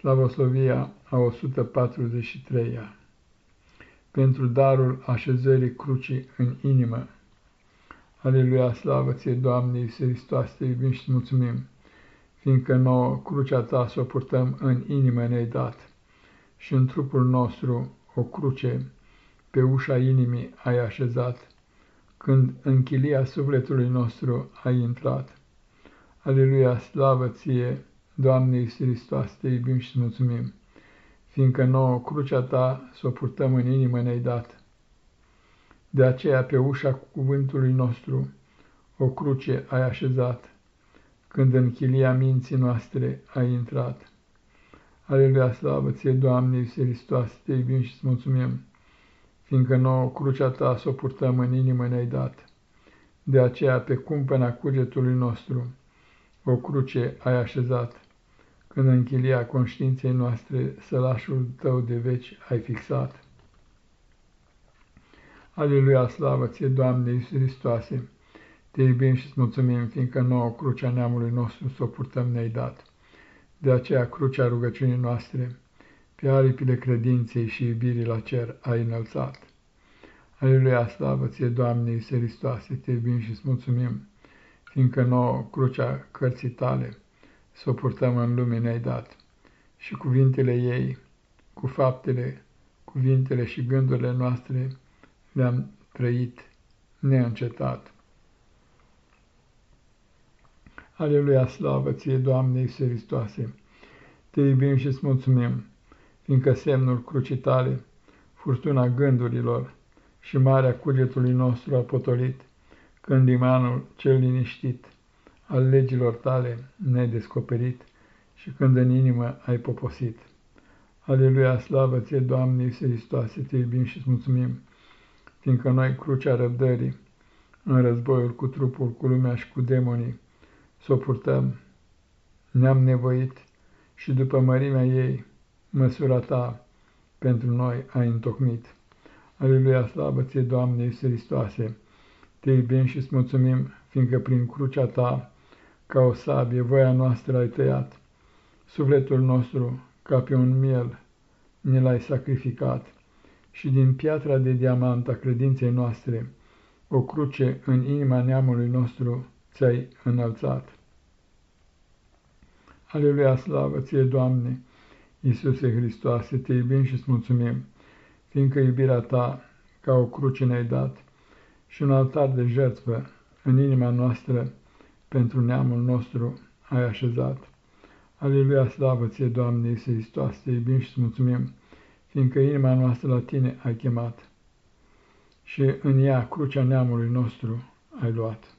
Slavoslovia a 143-a Pentru darul așezării crucii în inimă. Aleluia, slavă ție, Doamne, Iisus Hristos, te iubim și mulțumim, fiindcă nouă crucea ta să o purtăm în inimă ne-ai dat și în trupul nostru o cruce pe ușa inimii ai așezat, când în chilia sufletului nostru ai intrat. Aleluia, slavă ție, Doamne Iisus Hristos, te iubim și mulțumim, fiindcă nouă crucea ta să o purtăm în inimă ne-ai dat. De aceea pe ușa cuvântului nostru o cruce ai așezat, când în chilia minții noastre ai intrat. Aleluia, slavă ție, Doamne Iisus Hristos, te iubim și mulțumim, fiindcă nouă crucea ta să o purtăm în inimă ne-ai dat. De aceea pe cumpăna cugetului nostru o cruce ai așezat, când în chilia conștiinței noastre sălașul tău de veci ai fixat. Aleluia, slavă ție, Doamne Iisus Hristoase! Te iubim și-ți mulțumim, fiindcă nouă crucea neamului nostru să o purtăm ne-ai dat. De aceea crucea rugăciunii noastre, pe aripile credinței și iubirii la cer ai înălțat. Aleluia, slavă ție, Doamne Iisus Hristoase! Te iubim și-ți mulțumim, fiindcă nouă crucea cărții tale, să o purtăm în lume ne-ai dat. Și cuvintele ei, cu faptele, cuvintele și gândurile noastre le-am trăit neîncetat. Aleluia, slavă ție, Doamne Iisus Hristoase! Te iubim și îți mulțumim, fiindcă semnul crucii tale, furtuna gândurilor și marea cugetului nostru a potolit, când imanul cel liniștit, al legilor tale nedescoperit și când în inimă ai poposit. Aleluia, slavă ție, Doamne Iisus Hristoase, te iubim și îți mulțumim, fiindcă noi crucea răbdării, în războiul cu trupul, cu lumea și cu demonii, să o purtăm, ne-am nevoit și după mărimea ei, măsura ta pentru noi ai întocmit. Aleluia, slavă ție, Doamne Iisus Hristoase, te iubim și îți mulțumim, fiindcă prin crucea ta ca o sabie, voia noastră ai tăiat, sufletul nostru, ca pe un miel, ne l-ai sacrificat, și din piatra de diamant a credinței noastre, o cruce în inima neamului nostru ți-ai înălțat. Aleluia, slavă ție, Doamne, Iisuse Hristoase, te iubim și-ți mulțumim, fiindcă iubirea ta ca o cruce ne-ai dat și un altar de jertfă în inima noastră pentru neamul nostru ai așezat. Aleluia, slavă ție, Doamne Iisus Hristos, te iubim și mulțumim, fiindcă inima noastră la tine ai chemat și în ea crucea neamului nostru ai luat.